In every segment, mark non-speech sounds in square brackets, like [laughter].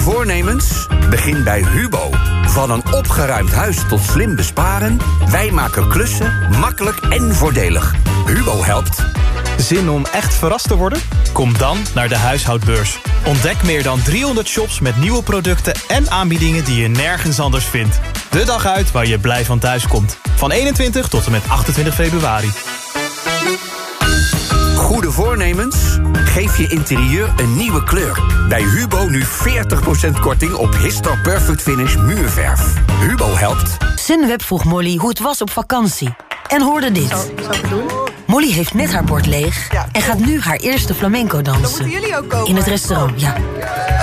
Voornemens? Begin bij Hubo. Van een opgeruimd huis tot slim besparen... wij maken klussen makkelijk en voordelig. Hubo helpt. Zin om echt verrast te worden? Kom dan naar de huishoudbeurs. Ontdek meer dan 300 shops met nieuwe producten en aanbiedingen die je nergens anders vindt. De dag uit waar je blij van thuis komt. Van 21 tot en met 28 februari. Goede voornemens? Geef je interieur een nieuwe kleur. Bij Hubo nu 40% korting op Histor Perfect Finish muurverf. Hubo helpt. Sunweb vroeg Molly hoe het was op vakantie. En hoorde dit. Molly heeft net haar bord leeg en gaat nu haar eerste flamenco dansen. Dan jullie ook komen. In het restaurant, ja.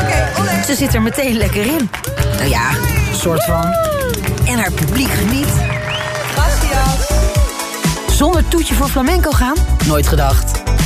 Oké, Ze zit er meteen lekker in. Nou ja, soort van. En haar publiek geniet. Gracias. Zonder toetje voor flamenco gaan? Nooit gedacht.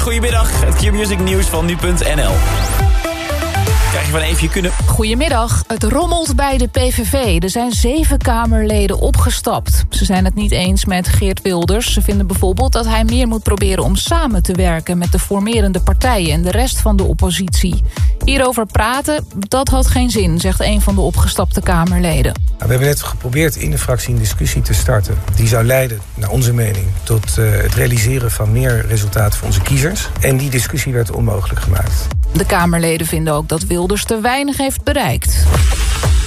Goedemiddag. Het Q-Music nieuws van nu.nl. Krijg je van even je kunnen... Goedemiddag. Het rommelt bij de PVV. Er zijn zeven Kamerleden opgestapt. Ze zijn het niet eens met Geert Wilders. Ze vinden bijvoorbeeld dat hij meer moet proberen om samen te werken... met de formerende partijen en de rest van de oppositie. Hierover praten, dat had geen zin, zegt een van de opgestapte Kamerleden. Nou, We hebben net geprobeerd in de fractie een discussie te starten. Die zou leiden, naar onze mening, tot eh, het realiseren van meer resultaten voor onze kiezers. En die discussie werd onmogelijk gemaakt. De Kamerleden vinden ook dat Wilders te weinig heeft bereikt.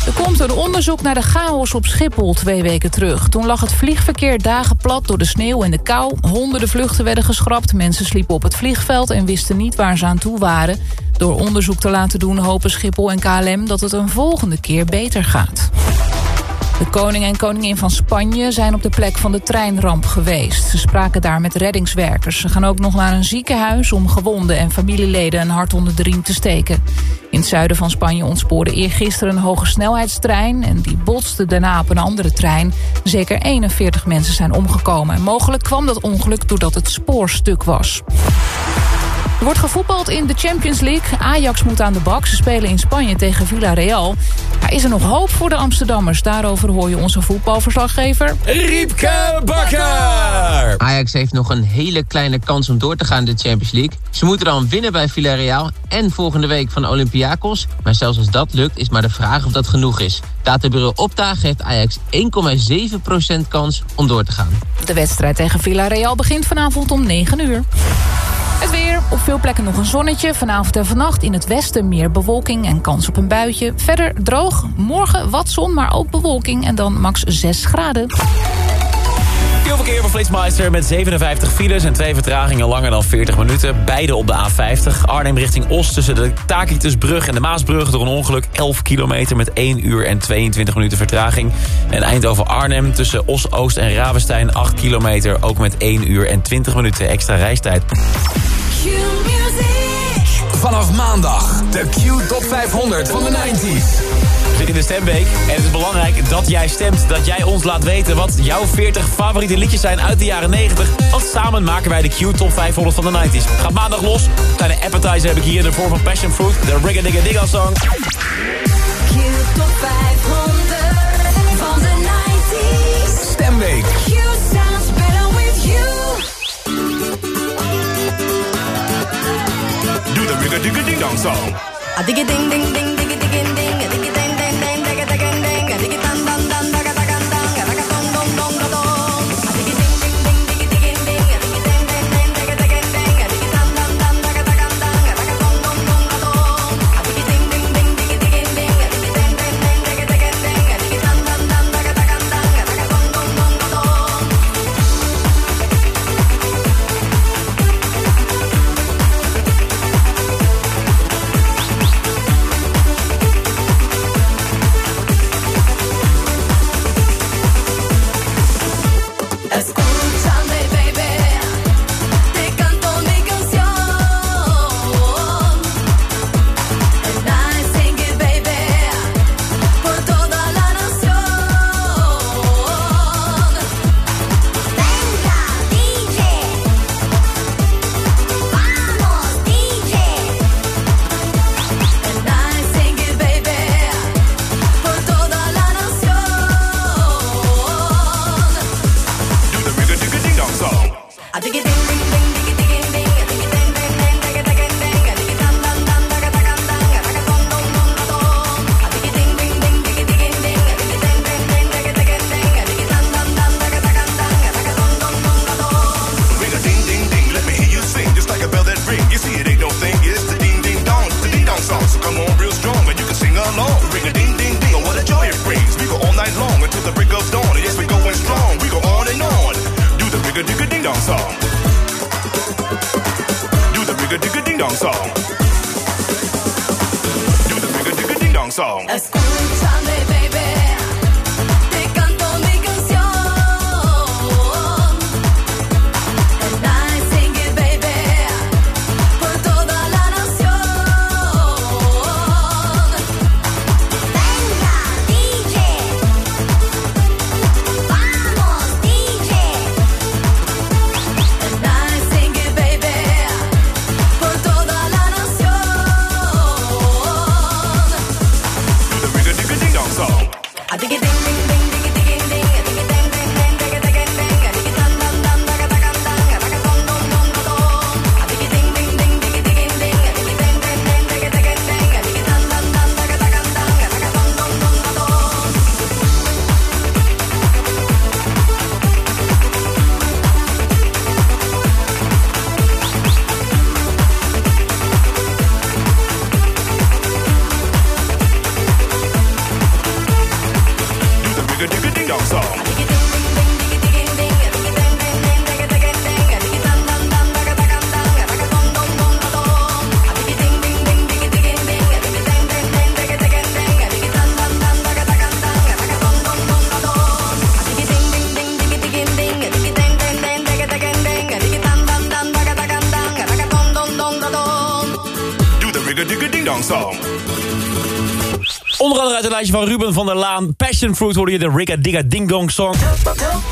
Er komt een onderzoek naar de chaos op Schiphol twee weken terug. Toen lag het vliegverkeer dagen plat door de sneeuw en de kou. Honderden vluchten werden geschrapt. Mensen sliepen op het vliegveld en wisten niet waar ze aan toe waren. Door onderzoek te laten doen hopen Schiphol en KLM dat het een volgende keer beter gaat. De koning en koningin van Spanje zijn op de plek van de treinramp geweest. Ze spraken daar met reddingswerkers. Ze gaan ook nog naar een ziekenhuis om gewonden en familieleden een hart onder de riem te steken. In het zuiden van Spanje ontspoorde eergisteren een hoge snelheidstrein... en die botste daarna op een andere trein. Zeker 41 mensen zijn omgekomen. En mogelijk kwam dat ongeluk doordat het spoor stuk was. Er wordt gevoetbald in de Champions League. Ajax moet aan de bak. Ze spelen in Spanje tegen Villarreal. Maar is er nog hoop voor de Amsterdammers? Daarover hoor je onze voetbalverslaggever... Riepke Bakker! Ajax heeft nog een hele kleine kans om door te gaan in de Champions League. Ze moeten dan winnen bij Villarreal en volgende week van Olympiakos. Maar zelfs als dat lukt is maar de vraag of dat genoeg is. Databureau Opta geeft Ajax 1,7% kans om door te gaan. De wedstrijd tegen Villarreal begint vanavond om 9 uur. Het weer. Op veel plekken nog een zonnetje. Vanavond en vannacht in het westen meer bewolking en kans op een buitje. Verder droog. Morgen wat zon, maar ook bewolking. En dan max 6 graden. Veel verkeer voor Flitsmeister met 57 files en twee vertragingen langer dan 40 minuten. Beide op de A50. Arnhem richting Oost tussen de Takitusbrug en de Maasbrug door een ongeluk. 11 kilometer met 1 uur en 22 minuten vertraging. En Eindhoven-Arnhem tussen Os-Oost en Ravenstein 8 kilometer. Ook met 1 uur en 20 minuten extra reistijd. Vanaf maandag de Q Top 500 van de 90s. We zitten in de stemweek en het is belangrijk dat jij stemt. Dat jij ons laat weten wat jouw 40 favoriete liedjes zijn uit de jaren 90. Want samen maken wij de Q Top 500 van de 90s. Gaat maandag los. Kleine appetizer heb ik hier in de vorm van Passion Fruit. De Rigga Digga Digga song. Q Top 500 Doe de Rigga Digga Digga song. A diggy ding ding ding diggy digging ding a diggy ding ding digga ding dong song. Onder andere uit het lijstje van Ruben van der Laan. Passion Fruit hoorde je de Rigga Digga Ding Dong Song.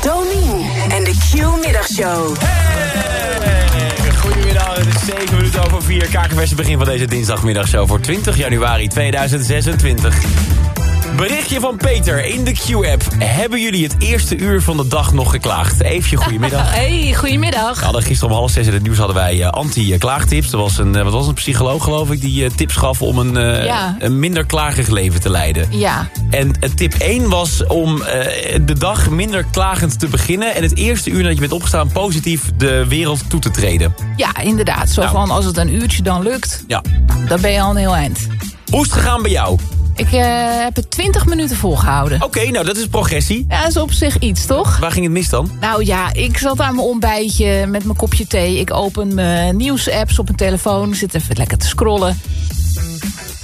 Domien en de Q-middagshow. Hey, Goedemiddag, het is 7 minuten over 4. Kakenverse begin van deze dinsdagmiddagshow voor 20 januari 2026. Berichtje van Peter in de Q-app. Hebben jullie het eerste uur van de dag nog geklaagd? Eefje, goedemiddag. [laughs] Hey, goedemiddag. We hadden gisteren om half zes in het nieuws hadden wij eh, anti-klaagtips. Er was een, eh, wat was een psycholoog geloof ik die eh, tips gaf om een, Ja. een minder klagerig leven te leiden. Ja, En tip 1 was om de dag minder klagend te beginnen... en het eerste uur dat je bent opgestaan positief de wereld toe te treden. ja, inderdaad. Zo Nou. van, als het een uurtje dan lukt, Ja. dan ben je al een heel eind. Hoe is het gegaan bij jou? Ik eh, heb het 20 minuten volgehouden. Oké, nou dat is progressie. Ja, dat is op zich iets, toch? Waar ging het mis dan? Nou ja, ik zat aan mijn ontbijtje met mijn kopje thee. Ik open mijn nieuwsapps op mijn telefoon. Zit even lekker te scrollen.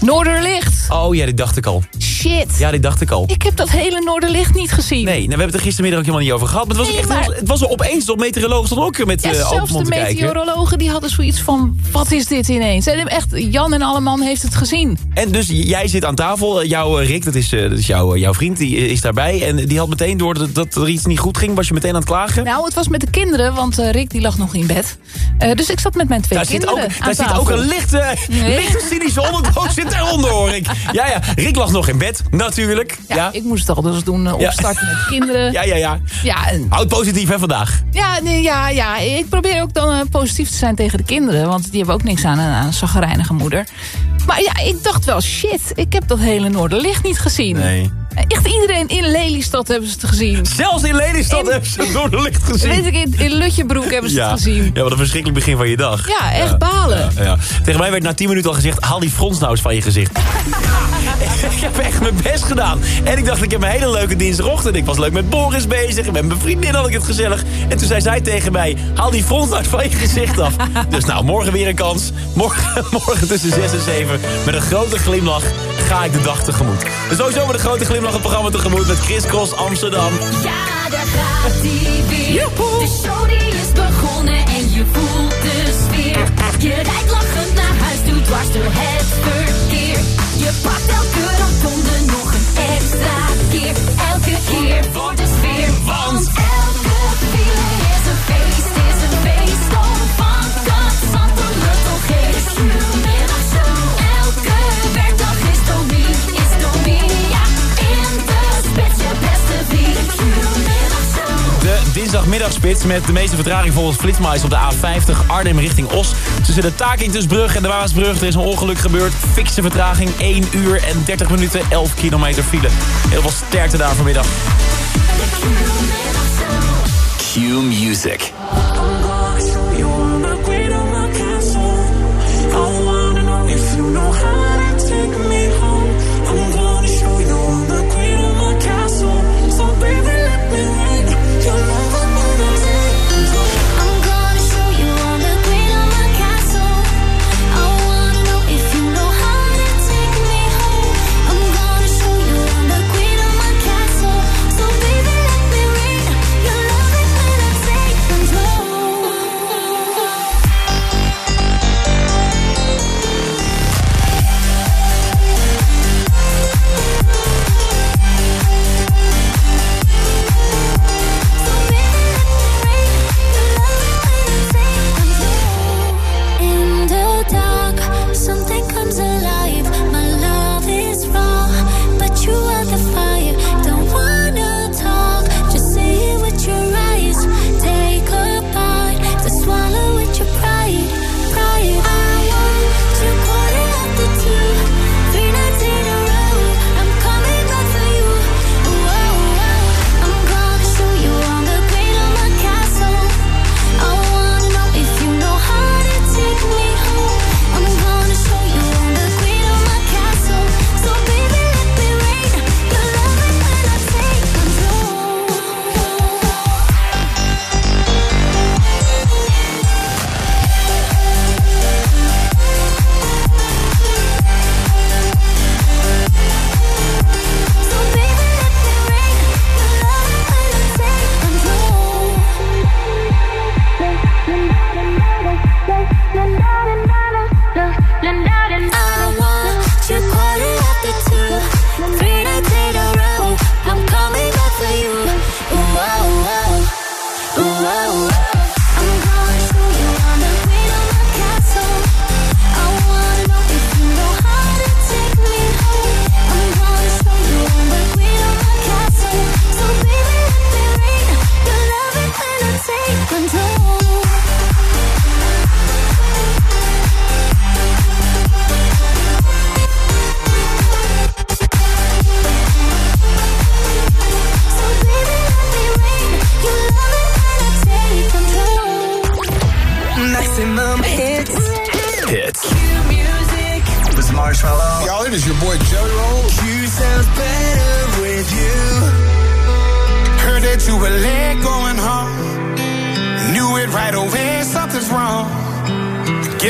Noorderlicht. Oh ja, dit dacht ik al. Shit. Ja, dit dacht ik al. Ik heb dat hele Noorderlicht niet gezien. Nee, nou, we hebben het er gistermiddag ook helemaal niet over gehad. Maar het was, Nee, echt, maar- het was er opeens dat meteorologen stonden ook weer met Ja, eh open zelfs de mond te kijken. meteorologen die hadden zoiets van... wat is dit ineens? En echt, Jan en Alleman heeft het gezien. En dus jij zit aan tafel. Jouw eh, Rick, dat is, eh, dat is jouw, jouw vriend, die eh, is daarbij. En die had meteen door dat, dat er iets niet goed ging. Was je meteen aan het klagen? Nou, het was met de kinderen, want eh, Rick die lag nog in bed. Eh, dus ik zat met mijn twee Daar zit kinderen ook, aan daar zit tafel. ook een lichte, Nee. lichte cynische ondertoon [laughs] zit daaronder, hoor ik. Ja, ja. Rick lag nog in bed, natuurlijk. Ja, Ja, ik moest het al dus doen, eh, Ja. opstarten met de kinderen. ja, ja. ja. Ja, en- Houd positief, hè, vandaag. ja, nee, ja, ja, ik probeer ook dan eh, positief te zijn tegen de kinderen. Want die hebben ook niks aan, een- aan een zaggerijnige moeder. Maar ja, ik dacht wel, shit, ik heb dat hele Noorderlicht niet gezien. Nee. Echt iedereen in Lelystad hebben ze het gezien. Zelfs in Lelystad In- hebben ze het door de licht gezien. Weet ik, in, in Lutjebroek hebben ze ja. het gezien. Ja, wat een verschrikkelijk begin van je dag. Ja, echt balen. Ja, ja. Tegen mij werd na 10 minuten al gezegd... haal die frons nou eens van je gezicht. [laughs] ik heb echt mijn best gedaan. En ik dacht, ik heb een hele leuke dinsdagochtend. Ik was leuk met Boris bezig. En met mijn vriendin had ik het gezellig. En toen zei zij tegen mij... haal die frons nou eens van je gezicht af. [laughs] dus nou, morgen weer een kans. Morgen, [laughs] morgen tussen 6 en 7. Met een grote glimlach ga ik de dag tegemoet. Dus sowieso met een grote glimlach het programma tegemoet... met Chris Cross Amsterdam. Ja, daar gaat hij weer. De show die is begonnen en je voelt de sfeer. Je rijdt lachend naar huis, doet dwars door het verkeer. Je pakt elke rotonde nog een extra keer. Elke keer voor de sfeer. Want dinsdagmiddagspits met de meeste vertraging volgens Flitsmais op de A50 Arnhem richting Os. Tussen de Takintusbrug en de Waasbrug. Er is een ongeluk gebeurd. Fikse vertraging 1 uur en 30 minuten, 11 kilometer file. Heel veel sterkte daar vanmiddag. Q Music.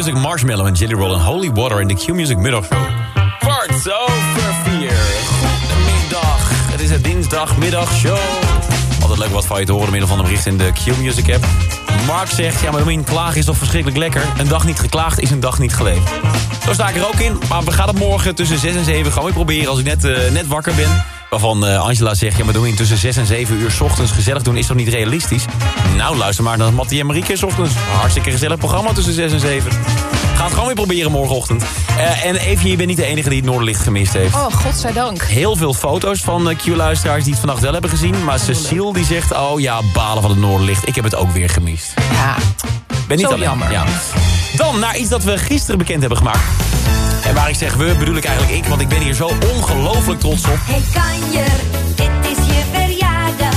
Q-Music Marshmallow en Jelly Roll en Holy Water in de Q-Music middagshow. Kwart over vier. Goedemiddag. Het is het dinsdagmiddagshow. Altijd leuk wat van je te horen middel van een bericht in de Q-Music app. Mark zegt, ja maar Domien, klagen is toch verschrikkelijk lekker? Een dag niet geklaagd is een dag niet geleefd. Zo sta ik er ook in, maar we gaan het morgen tussen 6 en 7 gewoon weer proberen als ik net, eh, net wakker ben. Waarvan eh, Angela zegt, ja maar Domien, tussen 6 en 7 uur 's ochtends gezellig doen is toch niet realistisch? Nou, luister maar naar Mattie en Marieke 's ochtends. Hartstikke gezellig programma tussen 6 en 7. Ga het gewoon weer proberen morgenochtend. Eh, en even, je bent niet de enige die het Noorderlicht gemist heeft. Oh, godzijdank. Heel veel foto's van eh, Q-luisteraars die het vannacht wel hebben gezien. Maar Cecile die zegt, oh ja, balen van het Noorderlicht. Ik heb het ook weer gemist. Ja, Ben niet Zo alleen. jammer. Ja. Dan naar iets dat we gisteren bekend hebben gemaakt. En waar ik zeg we, bedoel ik eigenlijk ik, want ik ben hier zo ongelooflijk trots op. Hey kanjer, dit is je verjaardag.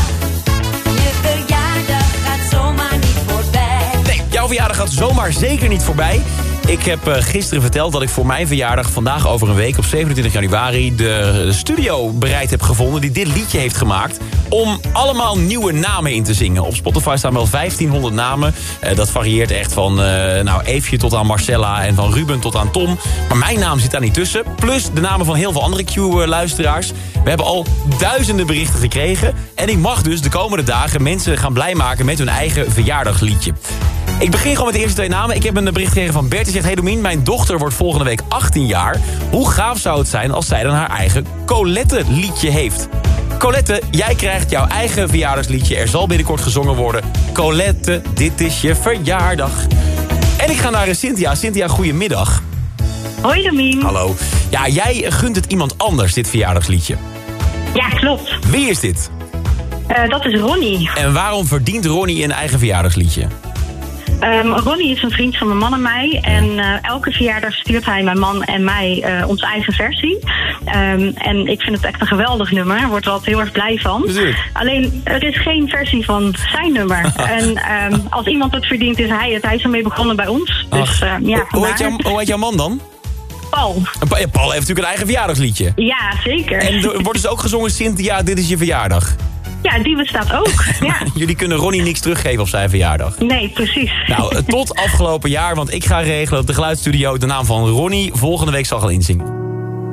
Je verjaardag gaat zomaar niet voorbij. Nee, jouw verjaardag gaat zomaar zeker niet voorbij. Ik heb eh, gisteren verteld dat ik voor mijn verjaardag vandaag over een week op 27 januari de, studio bereid heb gevonden die dit liedje heeft gemaakt om allemaal nieuwe namen in te zingen. Op Spotify staan wel 1500 namen. Eh, dat varieert echt van eh nou, Eefje tot aan Marcella en van Ruben tot aan Tom. Maar mijn naam zit daar niet tussen. Plus de namen van heel veel andere Q-luisteraars. We hebben al duizenden berichten gekregen. En ik mag dus de komende dagen mensen gaan blij maken met hun eigen verjaardagsliedje. Ik begin gewoon met de eerste twee namen. Ik heb een bericht gekregen van Bert. Die zegt, hey Domien, mijn dochter wordt volgende week 18 jaar. Hoe gaaf zou het zijn als zij dan haar eigen Colette liedje heeft? Colette, jij krijgt jouw eigen verjaardagsliedje. Er zal binnenkort gezongen worden. Colette, dit is je verjaardag. En ik ga naar eh, Cynthia. Cynthia, goedemiddag. Hoi Domien. Hallo. Ja, jij gunt het iemand anders, dit verjaardagsliedje. Ja, klopt. Wie is dit? Eh, dat is Ronnie. En waarom verdient Ronnie een eigen verjaardagsliedje? Ehm, Ronnie is een vriend van mijn man en mij. En eh, elke verjaardag stuurt hij mijn man en mij eh, onze eigen versie. Ehm, en ik vind het echt een geweldig nummer. Daar wordt er altijd heel erg blij van. Alleen, er is geen versie van zijn nummer. [laughs] en ehm, als iemand het verdient, is hij het. Hij is ermee begonnen bij ons. Dus ja, hoe, heet hoe heet jouw man dan? Paul. Paul heeft natuurlijk een eigen verjaardagsliedje. Ja, zeker. En wordt dus ook gezongen, Cynthia, dit is je verjaardag. Ja, die bestaat ook. [laughs] ja. Jullie kunnen Ronnie niks teruggeven op zijn verjaardag. Nee, precies. Nou, eh, tot [laughs] afgelopen jaar, want ik ga regelen dat de geluidsstudio de naam van Ronnie volgende week zal gaan inzingen.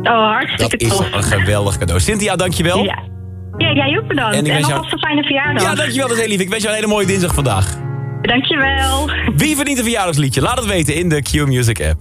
Oh, hartstikke Dat is tof. een geweldig cadeau. Cynthia, dankjewel. Ja. Ja, jij ook bedankt. En En, ik jou- alvast een fijne verjaardag. Ja, dankjewel, dat is heel lief. Ik wens jou een hele mooie dinsdag vandaag. Dankjewel. Wie verdient een verjaardagsliedje? Laat het weten in de Q Music app.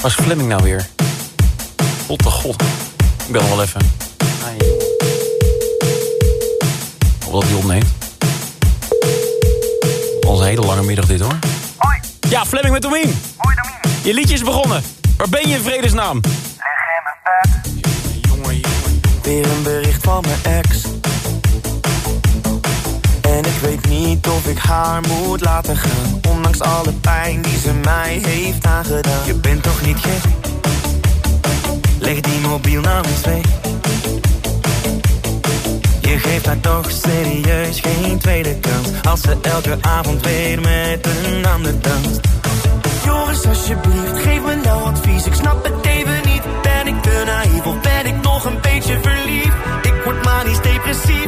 Waar is Fleming nou weer? God de god. Ik bel hem wel even. Ai. Hoop dat hij opneemt. Onze hele lange middag dit hoor. Hoi. Ja, Fleming met Domien. Hoi Domien. Je liedje is begonnen. Waar ben je in vredesnaam? Weer een bericht van mijn ex. En ik weet niet of ik haar moet laten gaan. Ondanks alle pijn die ze mij heeft aangedaan. Je bent toch niet gek? Leg die mobiel nou eens weg. Je geeft haar toch serieus geen tweede kans. Als ze elke avond weer met een ander danst. Joris, alsjeblieft, geef me nou advies. Ik snap het even niet. Ben ik te naïef of ben ik nog een beetje verliefd? Ik word manisch depressief.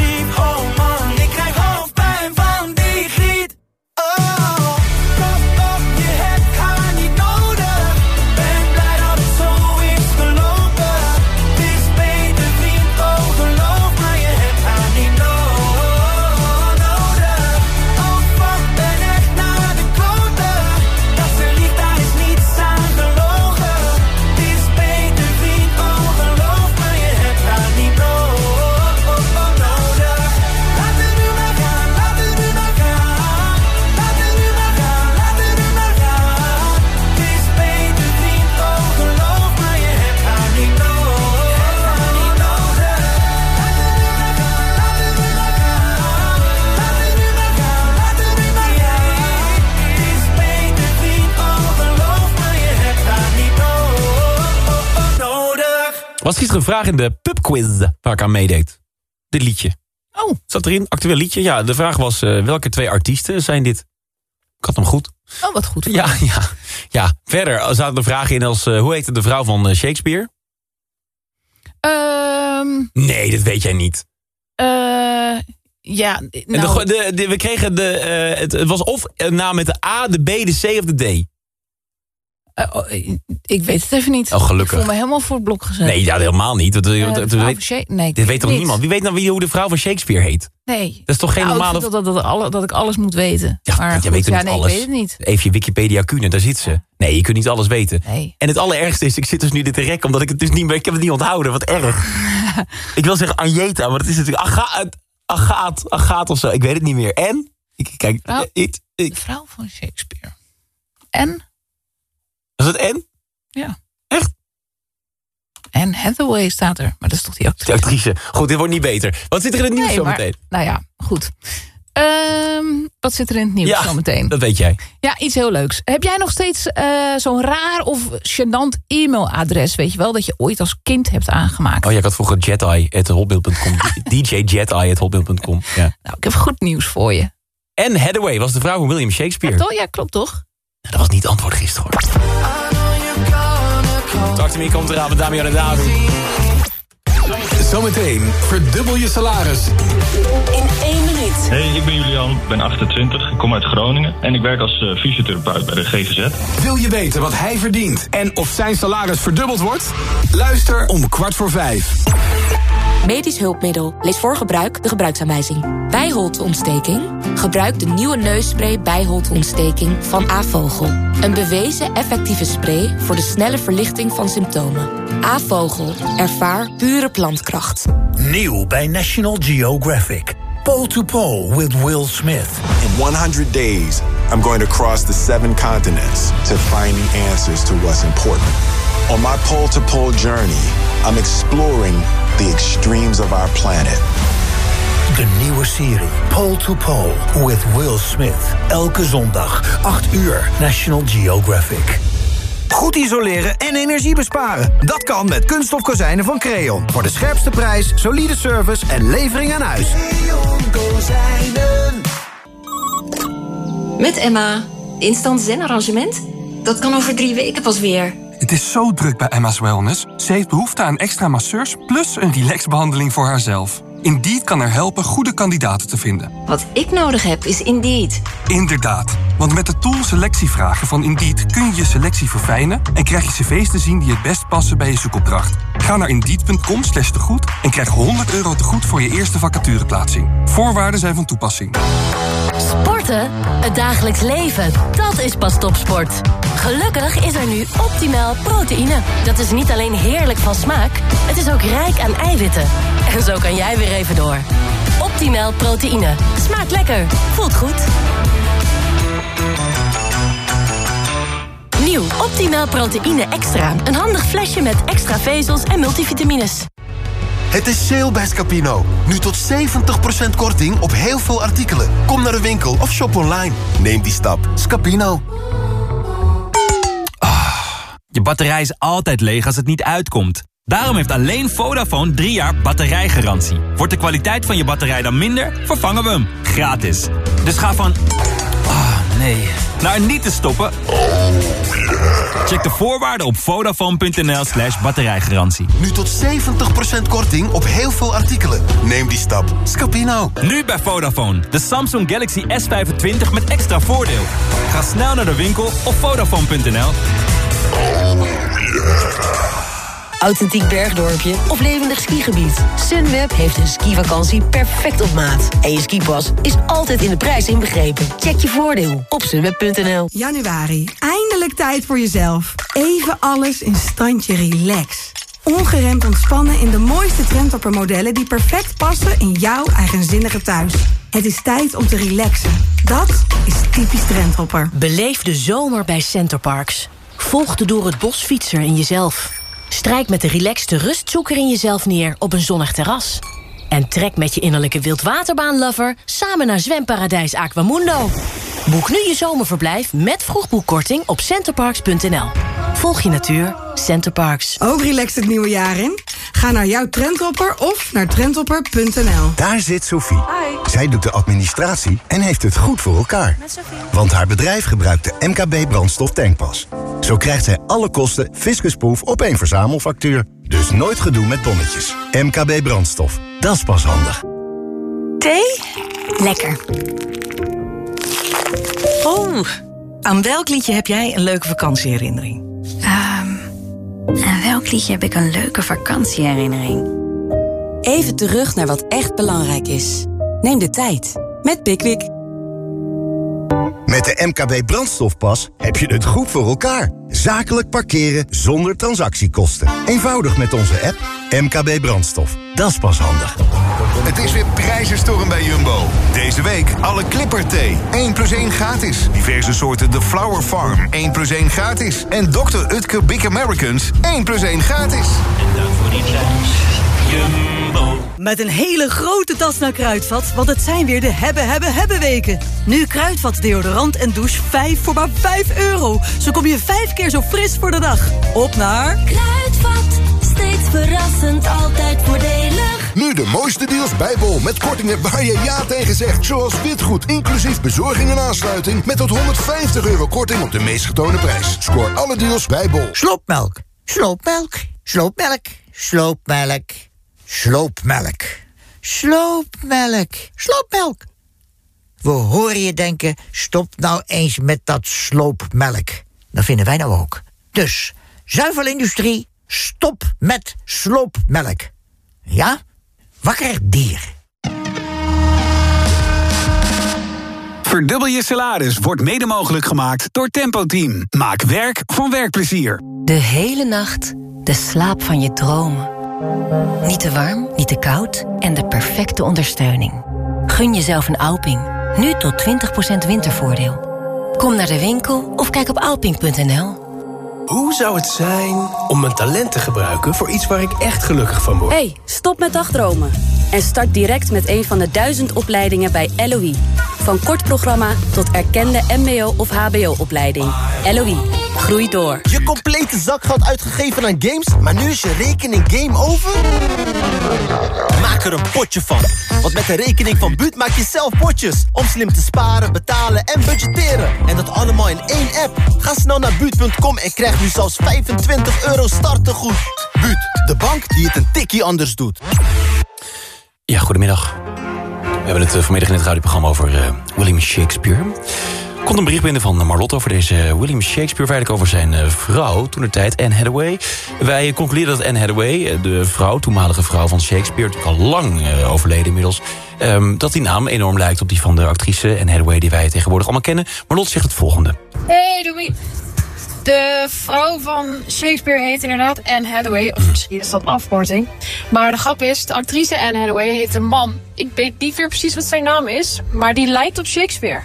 een vraag in de pubquiz waar ik aan meedeed. Dit liedje. Oh. Zat erin, actueel liedje. Ja, de vraag was eh, welke twee artiesten zijn dit? Ik had hem goed. Oh, wat goed. Ja, ja. ja. Verder zaten de vragen in als... eh, hoe heette de vrouw van eh, Shakespeare? Ehm, Nee, dat weet jij niet. eh, ja, de- nou, de, de- we kregen de... het, het was of een naam met de A, de B, de C of de D. eh, oh, ik weet het even niet. Oh, gelukkig. Ik voel me helemaal voor het blok gezet. Nee, ja, helemaal niet. Dat, Eh, dat vrouw weet, nee, dit weet toch niemand? Wie weet nou wie, hoe de vrouw van Shakespeare heet? Nee. Dat is toch geen Nou, ik normale... dat, dat, dat, alle- dat ik alles moet weten. Ja, maar jij goed, weet ja, niet nee, alles? ik weet het niet. Even je Wikipedia kunnen, daar zit ze. Nee, je kunt niet alles weten. Nee. En het allerergste is, ik zit dus nu dit te rekken... omdat ik het dus niet meer... Ik heb het niet onthouden, wat erg. [laughs] ik wil zeggen Anjeta, maar dat is natuurlijk... Aga, Agaat, Agaat of zo, ik weet het niet meer. En? Ik, kijk, Vrouw- ik, ik, De vrouw van Shakespeare. En? Was het N? Ja. Echt? En Hathaway staat er. Maar dat is toch die De actrice? actrice. Goed, dit wordt niet beter. Wat zit er in het nieuws Nee, zo maar- meteen? Nou ja, goed. Ehm, wat zit er in het nieuws Ja, zometeen? dat weet jij. Ja, iets heel leuks. Heb jij nog steeds eh, zo'n raar of gênant e-mailadres, weet je wel, dat je ooit als kind hebt aangemaakt? Oh ja, ik had vroeger Jedi.hotmail.com. [laughs] DJJedi.hotmail.com. Ja. Nou, ik heb goed nieuws voor je. En Hathaway was de vrouw van William Shakespeare. Ja, toch? Ja, klopt toch? Nou, dat was niet antwoord gisteren hoor. Talk to me komt eraan met Damian en Dami. Zometeen verdubbel je salaris. In één minuut. Hey, ik ben Julian, ik ben 28, ik kom uit Groningen en ik werk als eh, fysiotherapeut bij de GVZ. Wil je weten wat hij verdient en of zijn salaris verdubbeld wordt? Luister om kwart voor vijf. Medisch hulpmiddel. Lees voor gebruik de gebruiksaanwijzing. Bijholteontsteking? Gebruik de nieuwe neusspray bijholteontsteking van Avogel. Een bewezen effectieve spray voor de snelle verlichting van symptomen. Avogel. Ervaar pure plantkracht. Nieuw bij National Geographic. Pole to Pole with Will Smith. In 100 days, I'm going to cross the seven continents to find the answers to what's important. On my pole to pole journey, I'm exploring the extremes of our planet. De nieuwe serie Pole to Pole with Will Smith. Elke zondag, 8 uur, National Geographic. Goed isoleren en energie besparen. Dat kan met kunststof kozijnen van Creon. Voor de scherpste prijs, solide service en levering aan huis. Met Emma. Instant zen-arrangement? Dat kan over drie weken pas weer. Het is zo druk bij Emma's Wellness. Ze heeft behoefte aan extra masseurs plus een relaxbehandeling voor haarzelf. Indeed kan er helpen goede kandidaten te vinden. Wat ik nodig heb is Indeed. Inderdaad, want met de tool selectievragen van Indeed kun je je selectie verfijnen en krijg je cv's te zien die het best passen bij je zoekopdracht. Ga naar indeed.com slash tegoed en krijg 100 euro tegoed voor je eerste vacatureplaatsing. Voorwaarden zijn van toepassing. Sporten? Het dagelijks leven. Dat is pas topsport. Gelukkig is er nu optimaal proteïne. Dat is niet alleen heerlijk van smaak, het is ook rijk aan eiwitten. En zo kan jij weer even door. Optimaal proteïne. Smaakt lekker. Voelt goed. Nieuw Optimaal proteïne extra. Een handig flesje met extra vezels en multivitamines. Het is sale bij Scapino. Nu tot 70% korting op heel veel artikelen. Kom naar de winkel of shop online. Neem die stap. Scapino. Je batterij is altijd leeg als het niet uitkomt. Daarom heeft alleen Vodafone 3 jaar batterijgarantie. Wordt de kwaliteit van je batterij dan minder, vervangen we hem. Gratis. Dus ga van... Ah, nee. Naar niet te stoppen. Check de voorwaarden op vodafone.nl slash batterijgarantie. Nu tot 70% korting op heel veel artikelen. Neem die stap. Scapino. Nu bij Vodafone. De Samsung Galaxy S25 met extra voordeel. Ga snel naar de winkel op vodafone.nl. Authentiek bergdorpje of levendig skigebied. Sunweb heeft een skivakantie perfect op maat. En je skipas is altijd in de prijs inbegrepen. Check je voordeel op sunweb.nl. Januari, eindelijk tijd voor jezelf. Even alles in standje relax. Ongeremd ontspannen in de mooiste trendtoppermodellen... die perfect passen in jouw eigenzinnige thuis. Het is tijd om te relaxen. Dat is typisch trendhopper. Beleef de zomer bij Centerparks. Volg de door het bos fietser in jezelf. Strijk met de relaxte rustzoeker in jezelf neer op een zonnig terras. En trek met je innerlijke wildwaterbaanlover samen naar zwemparadijs Aquamundo. Boek nu je zomerverblijf met vroegboekkorting op centerparks.nl. Volg je natuur, Centerparks. Ook relaxed het nieuwe jaar in? Ga naar jouw trendhopper of naar trendhopper.nl. Daar zit Sophie. Zij doet de administratie en heeft het goed voor elkaar. Want haar bedrijf gebruikt de MKB brandstof tankpas. Zo krijgt zij alle kosten fiscusproof op één verzamelfactuur. Dus nooit gedoe met bonnetjes. MKB brandstof. Dat is pas handig. Thee? Lekker. Oh, aan welk liedje heb jij een leuke vakantieherinnering? Ehm, aan welk liedje heb ik een leuke vakantieherinnering? Even terug naar wat echt belangrijk is. Neem de tijd met Pickwick. Met de MKB brandstofpas heb je het goed voor elkaar. Zakelijk parkeren zonder transactiekosten. Eenvoudig met onze app MKB brandstof. Dat is pas handig. Het is weer prijzenstorm bij Jumbo. Deze week alle Clipper thee. 1 plus 1 gratis. Diverse soorten The Flower Farm. 1 plus 1 gratis. En Dr. Utke Big Americans. 1 plus 1 gratis. En dank voor die prijs. Jumbo. Met een hele grote tas naar Kruidvat, want het zijn weer de hebben, hebben, hebben weken. Nu Kruidvat deodorant en douche 5 voor maar 5 euro. Zo kom je 5 keer zo fris voor de dag. Op naar... Kruidvat, steeds verrassend, altijd voordelig. Nu de mooiste deals bij Bol met kortingen waar je ja tegen zegt. Zoals witgoed, inclusief bezorging en aansluiting... met tot 150 euro korting op de meest getoonde prijs. Scoor alle deals bij Bol. Sloopmelk, sloopmelk, sloopmelk, sloopmelk, sloopmelk, sloopmelk, sloopmelk. We horen je denken, stop nou eens met dat sloopmelk. Dat vinden wij nou ook. Dus, zuivelindustrie, stop met sloopmelk. Ja? Wakker dier. Verdubbel je salaris wordt mede mogelijk gemaakt door Tempo Team. Maak werk van werkplezier. De hele nacht de slaap van je dromen. Niet te warm, niet te koud en de perfecte ondersteuning. Gun jezelf een Alping. Nu tot 20% wintervoordeel. Kom naar de winkel of kijk op alping.nl. Hoe zou het zijn om mijn talent te gebruiken voor iets waar ik echt gelukkig van word? hey, stop met dagdromen. En start direct met een van de duizend opleidingen bij LOE. Van kort programma tot erkende mbo- of hbo-opleiding. LOE, groei door. Je complete zakgeld uitgegeven aan games, maar nu is je rekening game over? Maak er een potje van. Want met de rekening van Buut maak je zelf potjes. Om slim te sparen, betalen en budgetteren. En dat allemaal in één app. Ga snel naar Buut.com en krijg nu zelfs 25 euro startegoed. Buut, de bank die het een tikkie anders doet. Ja, goedemiddag. We hebben het eh, vanmiddag in het radioprogramma over eh, William Shakespeare. Komt een bericht binnen van Marlotte over deze eh, William Shakespeare... feitelijk over zijn eh, vrouw, toen de tijd, Anne Hathaway. Wij concluderen dat Anne Hathaway, eh, de vrouw, toenmalige vrouw van Shakespeare... natuurlijk al lang eh, overleden inmiddels... ehm, dat die naam enorm lijkt op die van de actrice Anne Hathaway... die wij tegenwoordig allemaal kennen. Marlotte zegt het volgende. Hey, Doemie. De vrouw van Shakespeare heet inderdaad Anne Hathaway. Of misschien is dat een afkorting. Maar de grap is, de actrice Anne Hathaway heet een man. Ik weet niet meer precies wat zijn naam is, maar die lijkt op Shakespeare.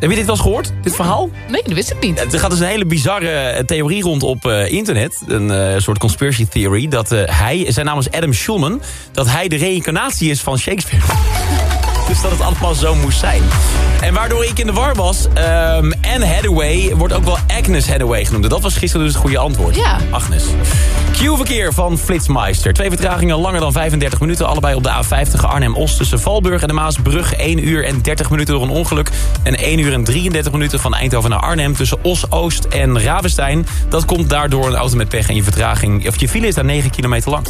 Heb je dit wel eens gehoord, dit verhaal? Nee, dat wist ik niet. Er gaat dus een hele bizarre eh, theorie rond op eh, internet. Een eh, soort conspiracy theory. Dat eh, hij, zijn naam is Adam Schulman... dat hij de reïncarnatie is van Shakespeare. Dus dat het allemaal zo moest zijn. En waardoor ik in de war was... ehm Anne Hathaway wordt ook wel Agnes Hathaway genoemd. En Dat was gisteren dus het goede antwoord. Ja. Agnes. Q-verkeer van Flitsmeister. Twee vertragingen langer dan 35 minuten. Allebei op de A50 Arnhem-Os tussen Valburg en de Maasbrug. 1 uur en 30 minuten door een ongeluk. En 1 uur en 33 minuten van Eindhoven naar Arnhem... tussen Os-Oost en Ravenstein. Dat komt daardoor een auto met pech en je vertraging... of je file is daar 9 kilometer lang.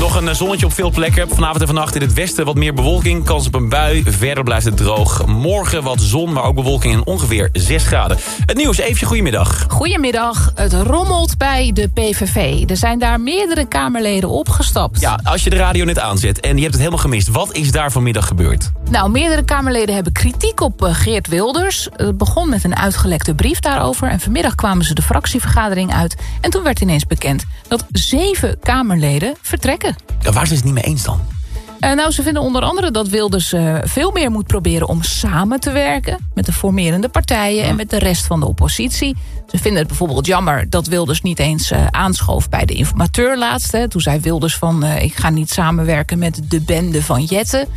Nog een eh, zonnetje op veel plekken. Vanavond en vannacht in het westen wat meer bewolking. Kans op een bui. Verder blijft het droog. Morgen wat zon, maar ook bewolking en ongeveer 6 graden. Het nieuws, even goedemiddag. Goedemiddag. Het rommelt bij de PVV. Er zijn daar meerdere Kamerleden opgestapt. Ja, als je de radio net aanzet en je hebt het helemaal gemist. Wat is daar vanmiddag gebeurd? Nou, meerdere Kamerleden hebben kritiek op eh, Geert Wilders. Het begon met een uitgelekte brief daarover. En vanmiddag kwamen ze de fractievergadering uit. En toen werd ineens bekend dat zeven Kamerleden vertrekken. Ja, waar zijn ze het niet mee eens dan? Eh, nou, ze vinden onder andere dat Wilders eh, veel meer moet proberen om samen te werken... met de formerende partijen en met de rest van de oppositie. Ze vinden het bijvoorbeeld jammer dat Wilders niet eens eh, aanschoof bij de informateur laatst. Hè. Toen zei Wilders van, ik ga niet samenwerken met de bende van Jetten.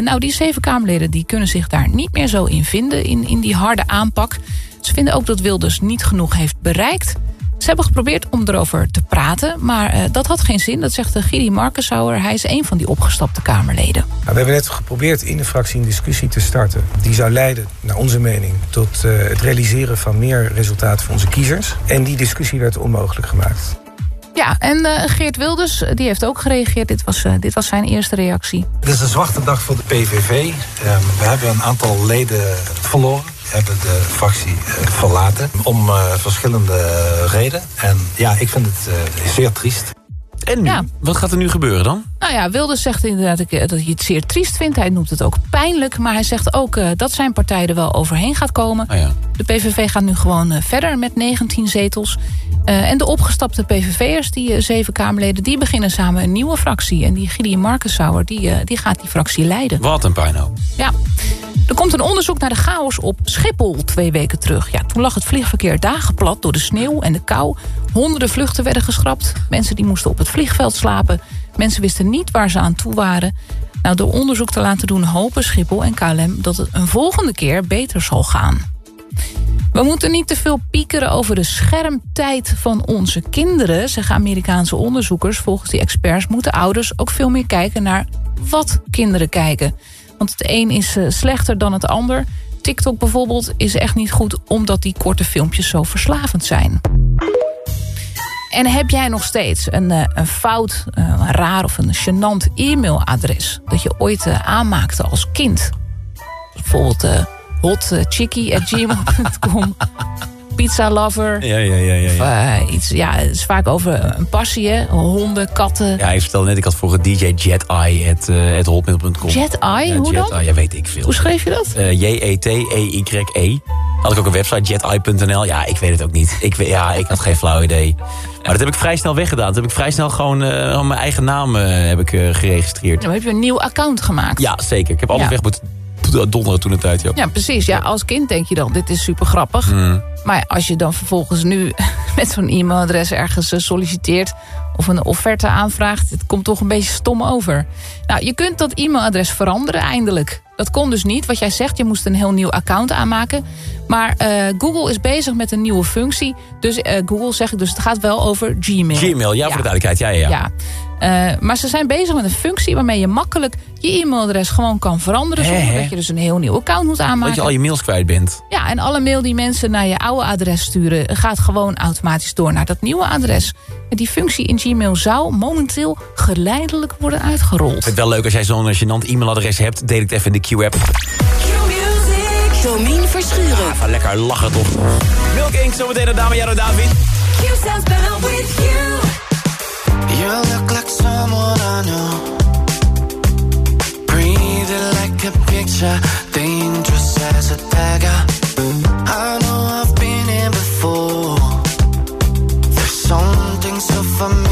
Nou, die zeven Kamerleden die kunnen zich daar niet meer zo in vinden, in, in die harde aanpak. Ze vinden ook dat Wilders niet genoeg heeft bereikt... Ze hebben geprobeerd om erover te praten, maar eh, dat had geen zin. Dat zegt de Giri Markensauer. Hij is een van die opgestapte Kamerleden. Nou, we hebben net geprobeerd in de fractie een discussie te starten. Die zou leiden, naar onze mening, tot eh, het realiseren van meer resultaten voor onze kiezers. En die discussie werd onmogelijk gemaakt. Ja, en eh, Geert Wilders die heeft ook gereageerd. Dit was, eh, dit was zijn eerste reactie. Het is een zwarte dag voor de PVV. Ehm, we hebben een aantal leden verloren. We hebben de fractie eh, verlaten om eh, verschillende redenen. En ja, ik vind het eh, zeer triest. En nu? Wat gaat er nu gebeuren dan? Nou ja, Wilders zegt inderdaad eh, dat hij het zeer triest vindt. Hij noemt het ook pijnlijk. Maar hij zegt ook eh, dat zijn partij er wel overheen gaat komen. Ah ja. De PVV gaat nu gewoon eh, verder met 19 zetels. En de opgestapte PVV'ers, die zeven Kamerleden... die beginnen samen een nieuwe fractie. En die Gideon Markensauer, die, die gaat die fractie leiden. Wat een puinhoop. Ja. Er komt een onderzoek naar de chaos op Schiphol twee weken terug. Ja, toen lag het vliegverkeer dagen plat door de sneeuw en de kou. Honderden vluchten werden geschrapt. Mensen die moesten op het vliegveld slapen. Mensen wisten niet waar ze aan toe waren. Nou, door onderzoek te laten doen hopen Schiphol en KLM... dat het een volgende keer beter zal gaan. We moeten niet te veel piekeren over de schermtijd van onze kinderen... zeggen Amerikaanse onderzoekers. Volgens die experts moeten ouders ook veel meer kijken naar wat kinderen kijken. Want het een is eh, slechter dan het ander. TikTok bijvoorbeeld is echt niet goed... omdat die korte filmpjes zo verslavend zijn. En heb jij nog steeds een, eh, een fout, eh, raar of een gênant e-mailadres... dat je ooit eh, aanmaakte als kind? Bijvoorbeeld hotchickie.gmail.com [laughs] Pizza lover. Ja, ja, ja. ja, Of, eh, iets, ja, het is vaak over een passie, hè? Honden, katten. Ja, ik vertelde net, ik had vroeger DJ Jeteye, het, uh, het hotmail.com. Jeteye? Ja, Hoe dan? Ja, weet ik veel. Hoe schreef je dat? Eh, J-E-T-E-Y-E. Had ik ook een website, jeteye.nl. Ja, ik weet het ook niet. Ik, ja, ik had geen flauw idee. Maar dat heb ik vrij snel weggedaan. Dat heb ik vrij snel gewoon eh, mijn eigen naam eh, heb ik, eh, geregistreerd. Dan heb je een nieuw account gemaakt. Ja, zeker. Ik heb alles Ja. weg moeten donderen toen het tijd. joh. Ja, precies. Ja, als kind denk je dan, dit is super grappig. Mm. Maar als je dan vervolgens nu [laughs] met zo'n e-mailadres ergens eh, solliciteert... of een offerte aanvraagt, het komt toch een beetje stom over. Nou, je kunt dat e-mailadres veranderen eindelijk. Dat kon dus niet. Wat jij zegt, je moest een heel nieuw account aanmaken. Maar eh, Google is bezig met een nieuwe functie. Dus eh, Google zeg ik, dus het gaat wel over Gmail. Gmail, ja, voor de duidelijkheid. Ja, ja, ja. Eh, maar ze zijn bezig met een functie waarmee je makkelijk je e-mailadres gewoon kan veranderen. Hè, Zonder dat je dus een heel nieuw account moet aanmaken. Dat je al je mails kwijt bent. Ja, en alle mail die mensen naar je oude adres sturen... gaat gewoon automatisch door naar dat nieuwe adres. En die functie in Gmail zou momenteel geleidelijk worden uitgerold. Ik vind het wel leuk als jij zo'n gênant e-mailadres hebt. Deel ik het even in de Q-app. Domien Verschuren. Ja, van lekker lachen toch. Milk Inc. Zometeen de dame Jaro David. You look like someone I know. Breathing like a picture, dangerous as a dagger. I know I've been here before. There's something so familiar.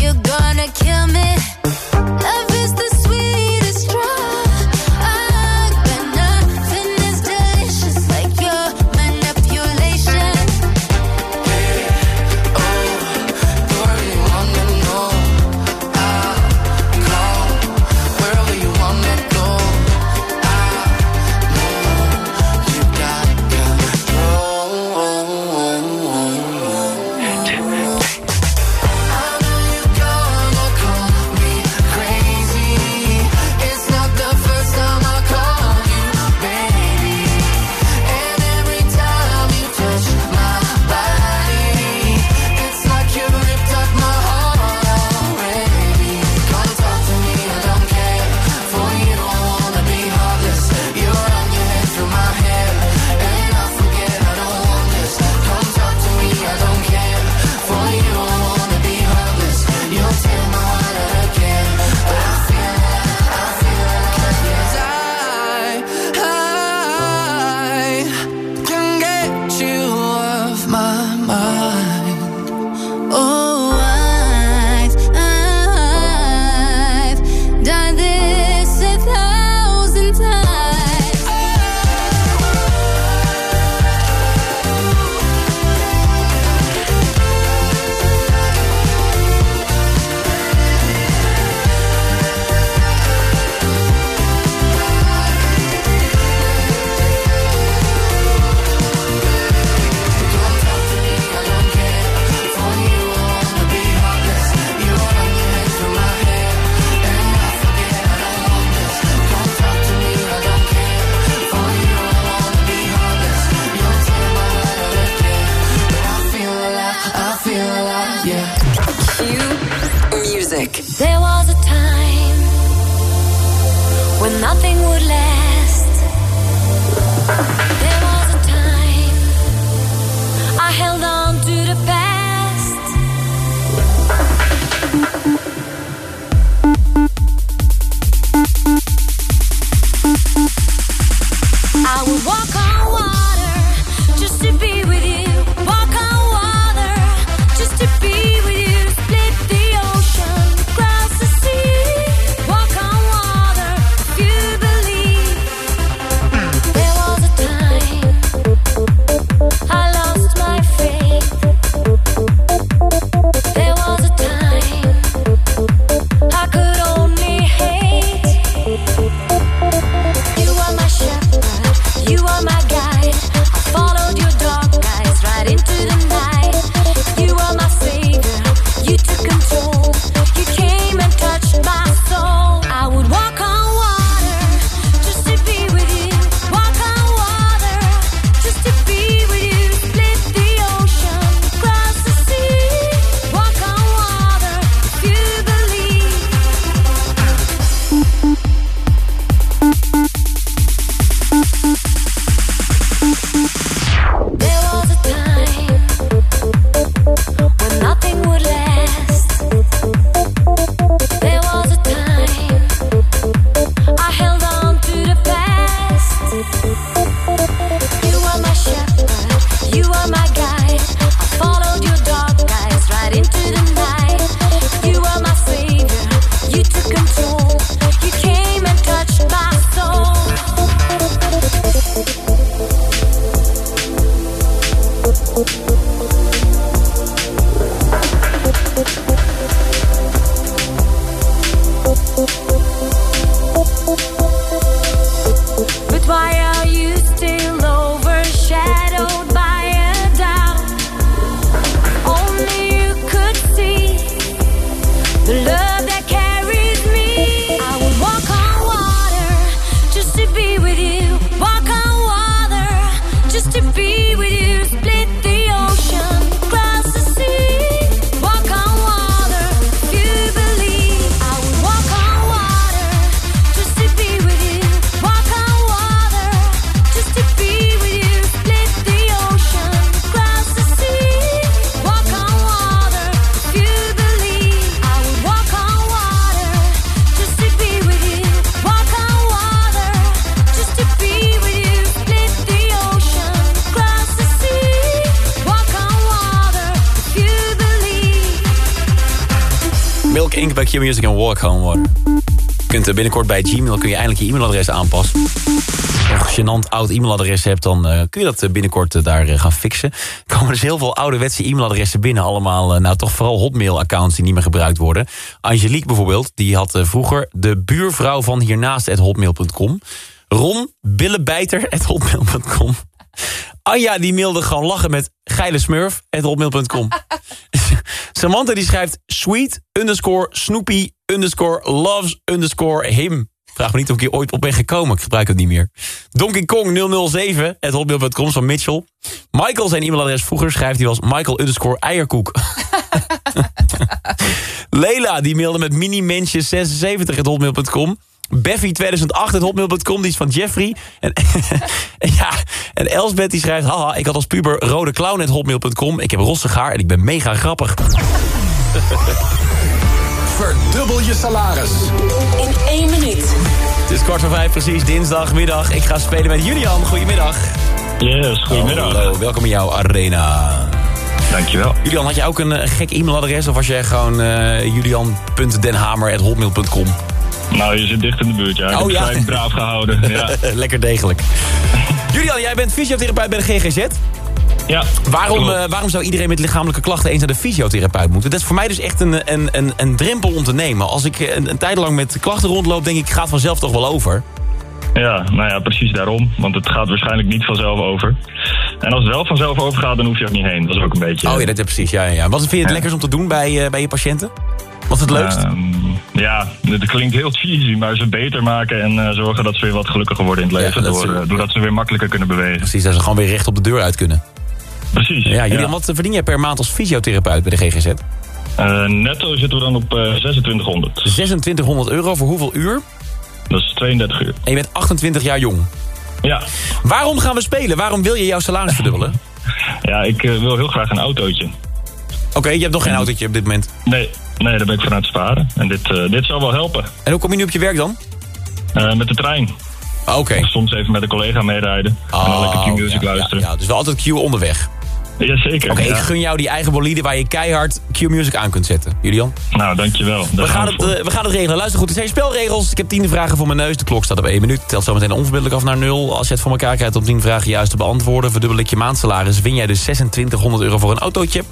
You're gonna kill me? There was a time when nothing would last. Bij Q-Music en Walk Home Water. Je kunt eh, binnenkort bij Gmail kun je eindelijk je e-mailadres aanpassen. Als je een oud e-mailadres hebt, dan eh, kun je dat eh, binnenkort daar gaan fixen. Er komen dus heel veel ouderwetse e-mailadressen binnen. Allemaal, nou toch vooral hotmail-accounts die niet meer gebruikt worden. Angelique bijvoorbeeld, die had vroeger de buurvrouw van hiernaast at hotmail.com. Ron Billebijter at hotmail.com. Anja die mailde gewoon lachen met geile smurf hotmail.com. [laughs] Samantha die schrijft sweet underscore snoopy underscore loves underscore him. Vraag me niet of ik hier ooit op ben gekomen. Ik gebruik het niet meer. Donkey Kong 007 at hotmail.com van Mitchell. Michael zijn e-mailadres vroeger schrijft hij was Michael underscore eierkoek. [laughs] Leila die mailde met minimensje76 at hotmail.com. Beffy 2008 at hotmail.com, die is van Jeffrey. En, [laughs] ja, en Elsbeth die schrijft... Haha, ik had als puber rode clown at hotmail.com. Ik heb rossig haar en ik ben mega grappig. [laughs] Verdubbel je salaris. In één minuut. Het is kwart voor vijf, precies, dinsdagmiddag. Ik ga spelen met Julian. Goedemiddag. Yes, goedemiddag. Hallo, welkom in jouw arena. Dankjewel. Julian, had je ook een eh, gek e-mailadres? Of was jij gewoon uh, julian.denhamer.hotmail.com? Nou, je zit dicht in de buurt, ja. Ik Oh, ja. braaf gehouden. [laughs] Ja. Lekker degelijk. Julian, jij bent fysiotherapeut bij de GGZ. Ja. Waarom, eh, waarom zou iedereen met lichamelijke klachten eens naar de fysiotherapeut moeten? Dat is voor mij dus echt een, een, een, een drempel om te nemen. Als ik eh, een, een tijd lang met klachten rondloop, denk ik, gaat vanzelf toch wel over. Ja, nou ja, precies daarom. Want het gaat waarschijnlijk niet vanzelf over. En als het wel vanzelf overgaat, dan hoef je ook niet heen. Dat is ook een beetje... Oh ja, dat is precies. Ja, ja, ja. Wat vind je het lekkers om te doen bij, eh, bij je patiënten? Wat is het leukst? Ehm, ja, het klinkt heel cheesy, maar ze beter maken en eh, zorgen dat ze weer wat gelukkiger worden in het leven. door, ze- eh, doordat ze weer makkelijker kunnen bewegen. Precies, dat ze gewoon weer recht op de deur uit kunnen. Precies. Ja, Julian, wat verdien jij per maand als fysiotherapeut bij de GGZ? Eh, netto zitten we dan op eh 2600. 2600 euro voor hoeveel uur? Dat is 32 uur. En je bent 28 jaar jong. Ja. Waarom gaan we spelen? Waarom wil je jouw salaris verdubbelen? [laughs] Ja, ik eh, wil heel graag een autootje. Oké, je hebt nog geen autootje op dit moment. Nee, nee daar ben ik van aan het sparen. En dit, eh, dit zou wel helpen. En hoe kom je nu op je werk dan? Eh, met de trein. Oké. Soms even met een collega meerijden. en dan lekker Q-music luisteren. Ja, dus wel altijd Q onderweg. Jazeker. Oké, ja. ik gun jou die eigen bolide waar je keihard Q-music aan kunt zetten. Julian? Nou, dankjewel. Daar We gaan, het, eh, we gaan het regelen. Luister goed, het zijn spelregels. Ik heb 10 vragen voor mijn neus. De klok staat op 1 minuut. Telt zometeen onverbiddelijk af naar 0. Als je het voor elkaar krijgt om 10 vragen juist te beantwoorden... verdubbel ik je maandsalaris. Win jij dus 2600 euro voor een autootje.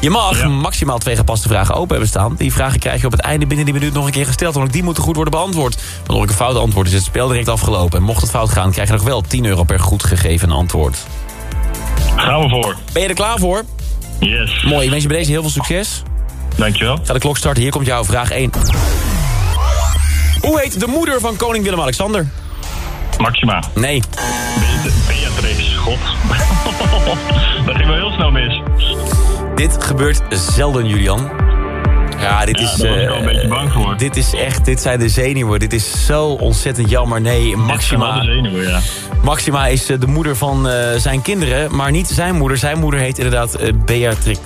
Je mag maximaal twee gepaste vragen open hebben staan. Die vragen krijg je op het einde binnen die minuut nog een keer gesteld. Want ook die moeten goed worden beantwoord. Want ik een fout antwoord is het spel direct afgelopen. En mocht het fout gaan, krijg je nog wel 10 euro per goed gegeven antwoord. Gaan we voor. Ben je er klaar voor? Yes. Mooi, ik wens je bij deze heel veel succes. Dankjewel. Ga de klok starten. Hier komt jouw vraag 1. Hoe heet de moeder van koning Willem-Alexander? Maxima. Nee. Be- Beatrix, god. [laughs] dat ging wel heel snel mis. Dit gebeurt zelden, Julian. Ja, dit Ja, is... ik eh, een beetje bang voor. Dit is echt, dit zijn de zenuwen. Dit is zo ontzettend jammer. Nee, Maxima... De zenuwen, ja. Maxima is eh, de moeder van eh, zijn kinderen, maar niet zijn moeder. Zijn moeder heet inderdaad Beatrix.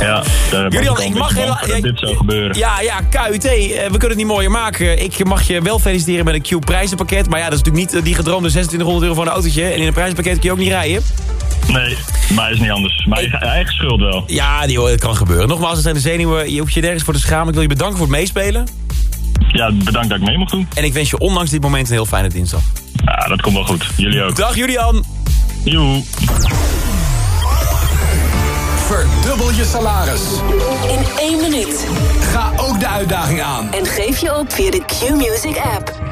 Ja, Julian, een ik mag voor dat dit zou gebeuren. Ja, ja, KUT, we kunnen het niet mooier maken. Ik mag je wel feliciteren met een Q-prijzenpakket. Maar ja, dat is natuurlijk niet die gedroomde 2600 euro voor een autootje. En in een prijzenpakket kun je ook niet rijden. Nee, maar is niet anders. Maar eigen, eigen schuld wel. Ja, die, het kan gebeuren. Nogmaals, het zijn de zenuwen. Je hoeft je nergens voor te schamen. Ik wil je bedanken voor het meespelen. Ja, bedankt dat ik mee mocht doen. En ik wens je ondanks dit moment een heel fijne dinsdag. Ja, dat komt wel goed. Jullie ook. Dag Julian. Joe. Verdubbel je salaris. In één minuut. Ga ook de uitdaging aan. En geef je op via de Q-Music app.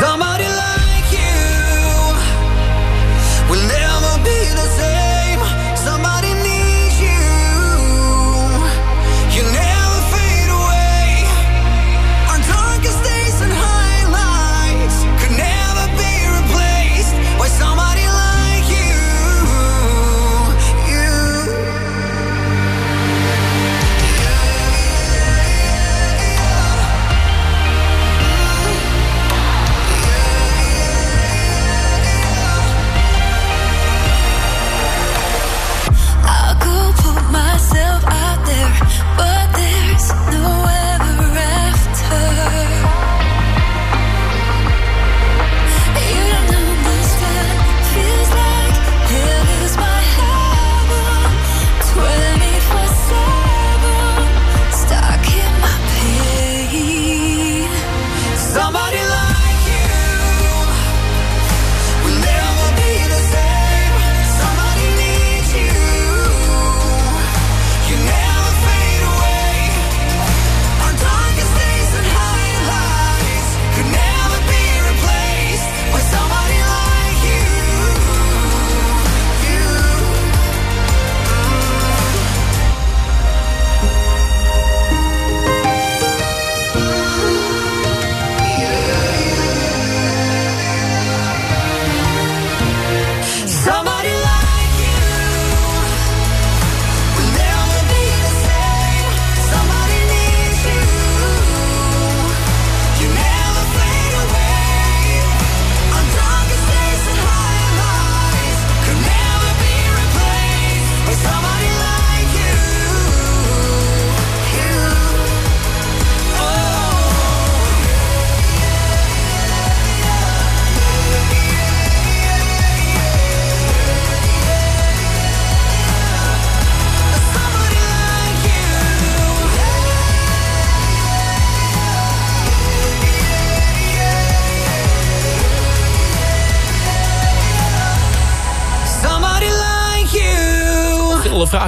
Somebody like you will never be the same.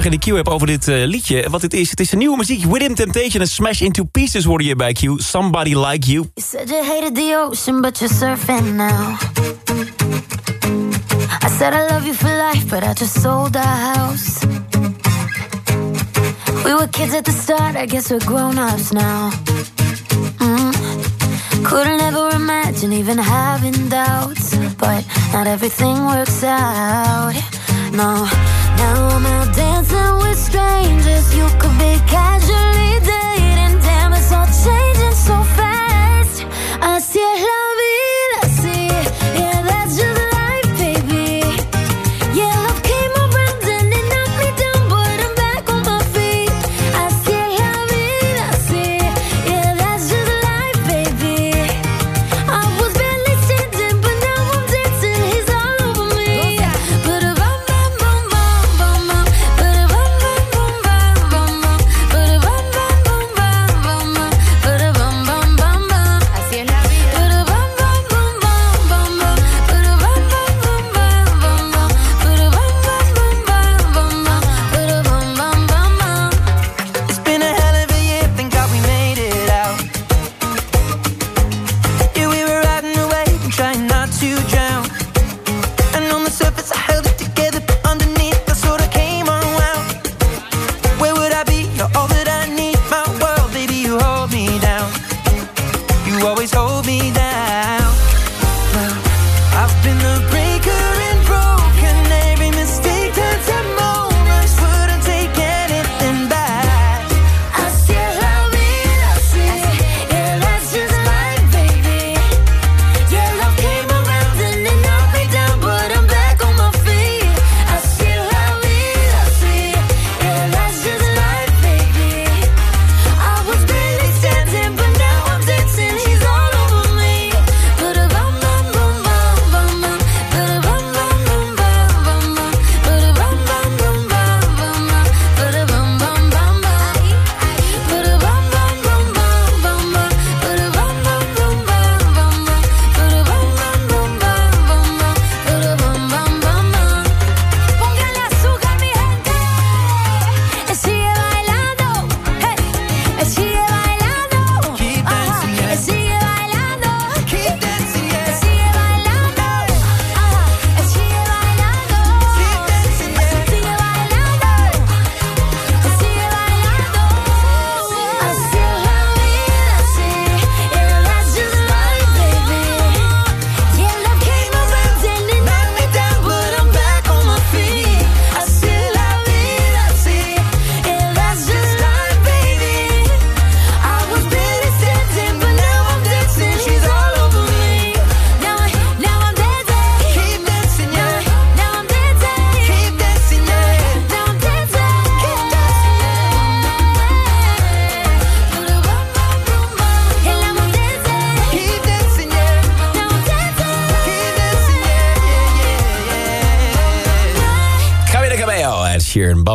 Vragen in de Q-app over dit eh, liedje. Wat het is, het is een nieuwe muziek. Within Temptation en Smash Into Pieces worden je bij Q. Somebody Like You. You said you hated the ocean, but you're surfing now. I said I love you for life, but I just sold our house. We were kids at the start, I guess we're grown ups now. Mm. Couldn't ever imagine even having doubts, but not everything works out. No, now I'm out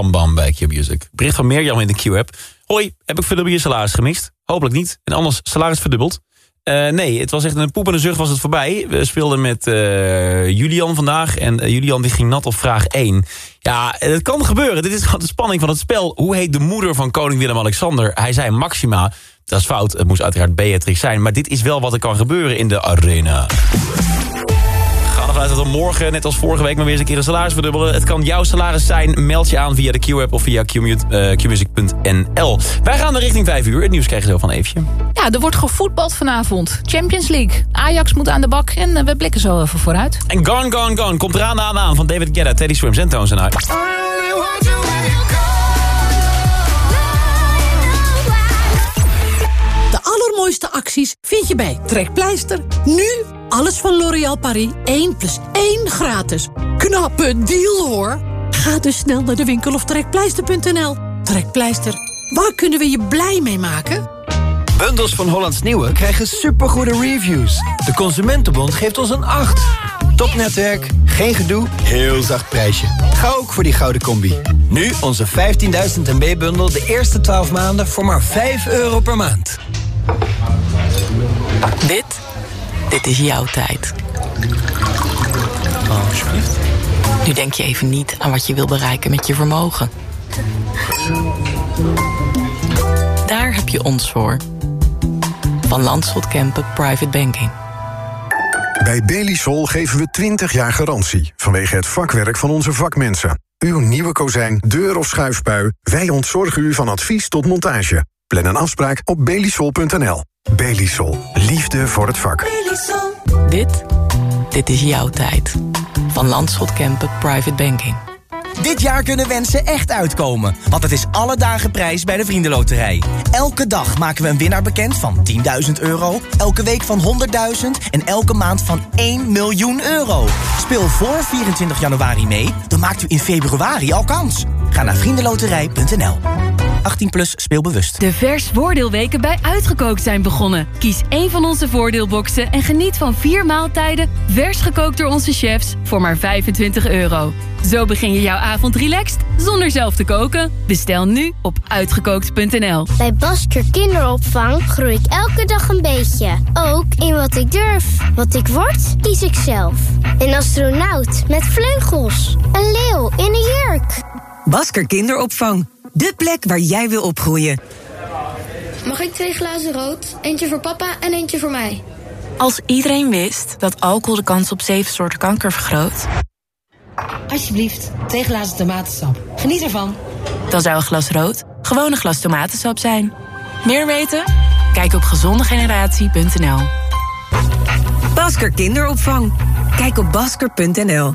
Bam bij Q-Music. Bericht van Mirjam in de Q-app. Hoi, heb ik verdubbeld je salaris gemist? Hopelijk niet. En anders salaris verdubbeld. Eh, nee, het was echt een poep en zucht was het voorbij. We speelden met eh, Julian vandaag. En eh, Julian die ging nat op vraag 1. Ja, het kan gebeuren. Dit is gewoon de spanning van het spel. Hoe heet de moeder van koning Willem-Alexander? Hij zei Maxima. Dat is fout. Het moest uiteraard Beatrix zijn. Maar dit is wel wat er kan gebeuren in de arena. Ga ervan uit dat we morgen, net als vorige week, maar weer eens een keer een salaris verdubbelen. Het kan jouw salaris zijn. Meld je aan via de Q-app of via eh, qmusic.nl. Wij gaan er richting 5 uur. Het nieuws krijg je zo van Eefje. Ja, er wordt gevoetbald vanavond. Champions League. Ajax moet aan de bak en eh, we blikken zo even vooruit. En Gone, Gone, Gone komt eraan aan aan van David Guetta, Teddy Swims en Tones en I. De allermooiste acties vind je bij Trekpleister. Nu alles van L'Oréal Paris 1 plus 1 gratis. Knappe deal hoor. Ga dus snel naar de winkel of trekpleister.nl. Trekpleister, waar kunnen we je blij mee maken? Bundels van Hollands Nieuwe krijgen supergoede reviews. De Consumentenbond geeft ons een 8. Topnetwerk, geen gedoe, heel zacht prijsje. Ga ook voor die gouden combi. Nu onze 15.000 MB-bundel de eerste 12 maanden voor maar 5 euro per maand. Dit, dit is jouw tijd. Oh, alsjeblieft. Nu denk je even niet aan wat je wil bereiken met je vermogen. Daar heb je ons voor. Van Landschot Kempen Private Banking. Bij Belisol geven we 20 jaar garantie vanwege het vakwerk van onze vakmensen. Uw nieuwe kozijn, deur of schuifpui, wij ontzorgen u van advies tot montage. Plan een afspraak op belisol.nl. Belisol. Liefde voor het vak. Dit, dit is jouw tijd. Van Landschot Kempen Private Banking. Dit jaar kunnen wensen echt uitkomen, want het is alle dagen prijs bij de Vriendenloterij. Elke dag maken we een winnaar bekend van 10.000 euro, elke week van 100.000 en elke maand van 1 miljoen euro. Speel voor 24 januari mee, dan maakt u in februari al kans. Ga naar vriendenloterij.nl. 18 plus speelbewust. De vers voordeelweken bij Uitgekookt zijn begonnen. Kies één van onze voordeelboxen en geniet van vier maaltijden... vers gekookt door onze chefs voor maar 25 euro. Zo begin je jouw avond relaxed zonder zelf te koken. Bestel nu op uitgekookt.nl. Bij Basker Kinderopvang groei ik elke dag een beetje. Ook in wat ik durf. Wat ik word, kies ik zelf. Een astronaut met vleugels. Een leeuw in een jurk. Basker Kinderopvang. De plek waar jij wil opgroeien. Mag ik twee glazen rood? Eentje voor papa en eentje voor mij. Als iedereen wist dat alcohol de kans op zeven soorten kanker vergroot... Alsjeblieft, twee glazen tomatensap. Geniet ervan. dan zou een glas rood gewoon een glas tomatensap zijn. Meer weten? Kijk op gezondegeneratie.nl. Basker Kinderopvang. Kijk op basker.nl.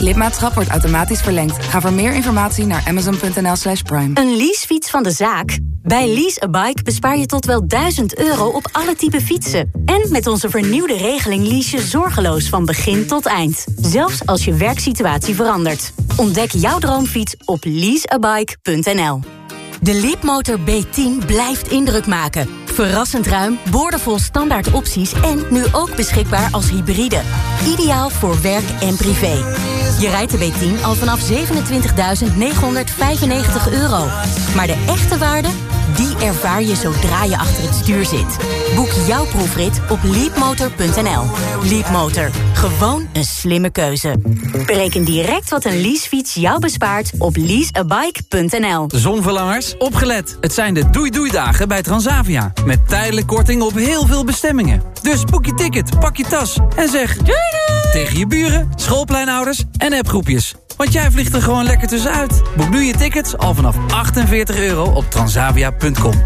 Lidmaatschap wordt automatisch verlengd. Ga voor meer informatie naar amazon.nl slash prime. Een leasefiets van de zaak? Bij Lease a Bike bespaar je tot wel 1000 euro op alle type fietsen. En met onze vernieuwde regeling lease je zorgeloos van begin tot eind. Zelfs als je werksituatie verandert. Ontdek jouw droomfiets op leaseabike.nl. De Leapmotor B10 blijft indruk maken. Verrassend ruim, boordevol standaard opties en nu ook beschikbaar als hybride. Ideaal voor werk en privé. Je rijdt de B10 al vanaf 27.995 euro. Maar de echte waarde, die ervaar je zodra je achter het stuur zit. Boek jouw proefrit op leapmotor.nl. Leapmotor, gewoon een slimme keuze. Bereken direct wat een leasefiets jou bespaart op leaseabike.nl. Zonverlangers, opgelet. Het zijn de doei-doei-dagen bij Transavia. Met tijdelijk korting op heel veel bestemmingen. Dus boek je ticket, pak je tas en zeg... Doei doei! Tegen je buren, schoolpleinouders en appgroepjes. Want jij vliegt er gewoon lekker tussenuit. Boek nu je tickets al vanaf 48 euro op transavia.com.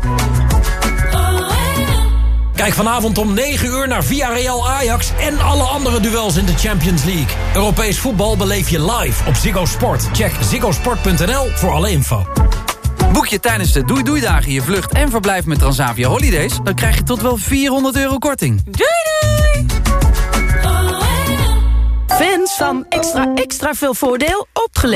Kijk vanavond om 9 uur naar Villarreal Ajax en alle andere duels in de Champions League. Europees voetbal beleef je live op Ziggo Sport. Check ziggosport.nl voor alle info. Boek je tijdens de Doei Doei Dagen je vlucht en verblijf met Transavia Holidays... dan krijg je tot wel 400 euro korting. Doei doei! Fans van extra extra veel voordeel, opgelet.